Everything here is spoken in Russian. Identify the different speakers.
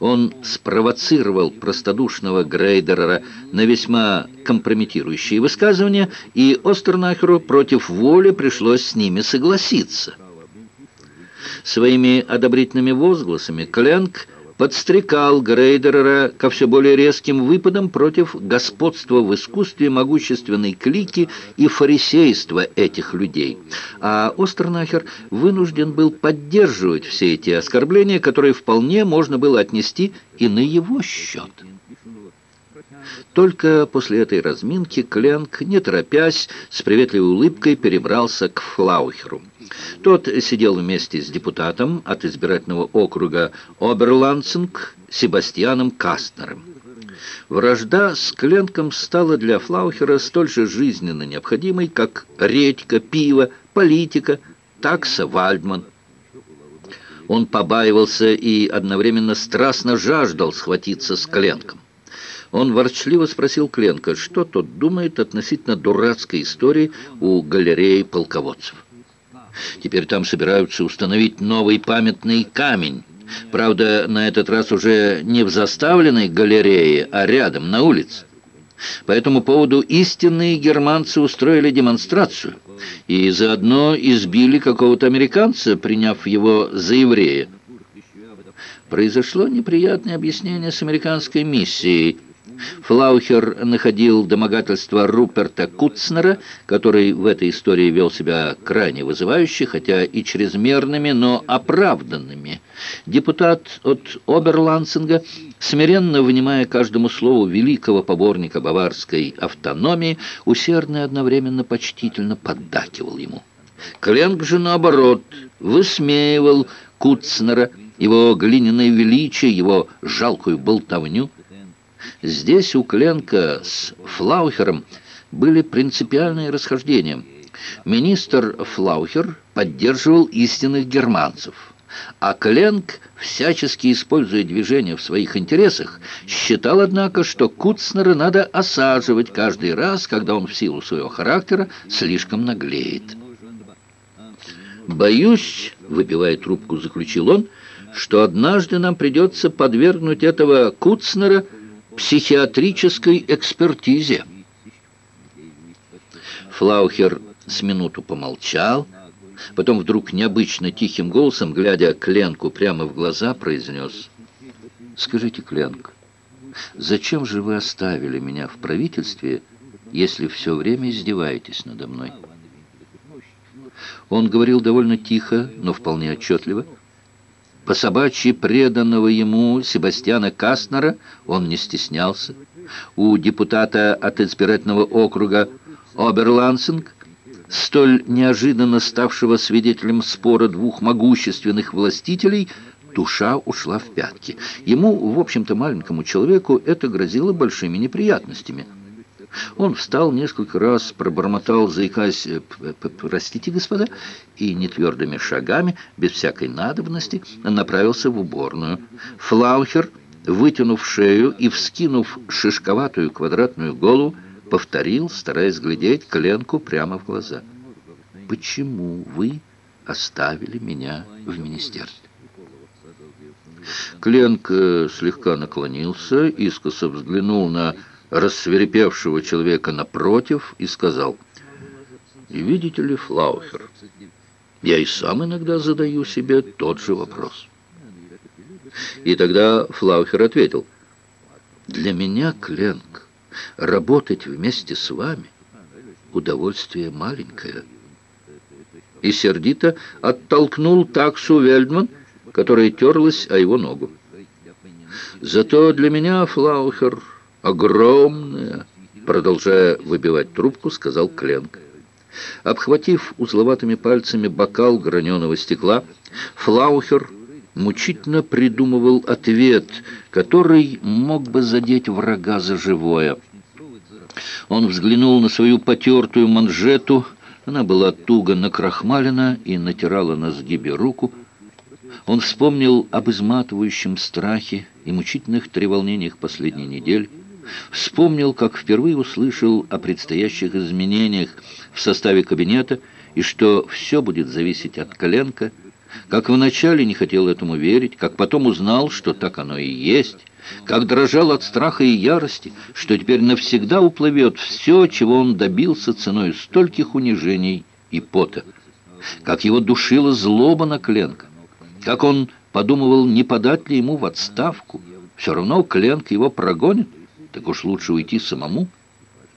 Speaker 1: Он спровоцировал простодушного Грейдера на весьма компрометирующие высказывания, и Остернахеру против воли пришлось с ними согласиться. Своими одобрительными возгласами Кленк подстрекал Грейдерера ко все более резким выпадам против господства в искусстве могущественной клики и фарисейства этих людей. А Остернахер вынужден был поддерживать все эти оскорбления, которые вполне можно было отнести и на его счет. Только после этой разминки Кленк, не торопясь, с приветливой улыбкой перебрался к Флаухеру. Тот сидел вместе с депутатом от избирательного округа Оберландсинг Себастьяном Кастнером. Вражда с Кленком стала для Флаухера столь же жизненно необходимой, как редька, пиво, политика, такса, Вальдман. Он побаивался и одновременно страстно жаждал схватиться с Кленком. Он ворчливо спросил Кленка, что тот думает относительно дурацкой истории у галереи полководцев. Теперь там собираются установить новый памятный камень. Правда, на этот раз уже не в заставленной галерее, а рядом, на улице. По этому поводу истинные германцы устроили демонстрацию и заодно избили какого-то американца, приняв его за еврея. Произошло неприятное объяснение с американской миссией – Флаухер находил домогательство Руперта Куцнера, который в этой истории вел себя крайне вызывающе, хотя и чрезмерными, но оправданными. Депутат от Оберлансинга, смиренно внимая каждому слову великого поборника баварской автономии, усердно и одновременно почтительно поддакивал ему. Кленк же, наоборот, высмеивал Куцнера, его глиняное величие, его жалкую болтовню, Здесь у Кленка с Флаухером были принципиальные расхождения. Министр Флаухер поддерживал истинных германцев, а Кленк, всячески используя движение в своих интересах, считал, однако, что Куцнера надо осаживать каждый раз, когда он в силу своего характера слишком наглеет. «Боюсь», — выпивая трубку, заключил он, — «что однажды нам придется подвергнуть этого Куцнера психиатрической экспертизе. Флаухер с минуту помолчал, потом вдруг необычно тихим голосом, глядя Кленку прямо в глаза, произнес «Скажите, Кленк, зачем же вы оставили меня в правительстве, если все время издеваетесь надо мной?» Он говорил довольно тихо, но вполне отчетливо, по собачьи преданного ему Себастьяна Кастнера он не стеснялся. У депутата от избирательного округа Оберлансинг, столь неожиданно ставшего свидетелем спора двух могущественных властителей, душа ушла в пятки. Ему, в общем-то, маленькому человеку, это грозило большими неприятностями – он встал несколько раз, пробормотал, заикаясь, «Э, «Простите, господа», и нетвердыми шагами, без всякой надобности, направился в уборную. Флаухер, вытянув шею и вскинув шишковатую квадратную голову, повторил, стараясь глядеть Кленку прямо в глаза. «Почему вы оставили меня в министерстве?» Кленк э, слегка наклонился, искоса взглянул на рассверепевшего человека напротив и сказал, «Видите ли, Флаухер, я и сам иногда задаю себе тот же вопрос». И тогда Флаухер ответил, «Для меня, Кленк, работать вместе с вами — удовольствие маленькое». И сердито оттолкнул таксу Вельдман, которая терлась о его ногу. «Зато для меня, Флаухер, огромная, продолжая выбивать трубку, сказал Кленк. Обхватив узловатыми пальцами бокал граненого стекла, Флаухер мучительно придумывал ответ, который мог бы задеть врага за живое. Он взглянул на свою потертую манжету, она была туго накрахмалена и натирала на сгибе руку. Он вспомнил об изматывающем страхе и мучительных треволнениях последней недели. Вспомнил, как впервые услышал о предстоящих изменениях в составе кабинета и что все будет зависеть от Коленка. Как вначале не хотел этому верить, как потом узнал, что так оно и есть, как дрожал от страха и ярости, что теперь навсегда уплывет все, чего он добился ценой стольких унижений и пота, как его душила злоба на Кленка, как он подумывал, не подать ли ему в отставку. Все равно Кленк его прогонит, так уж лучше уйти самому.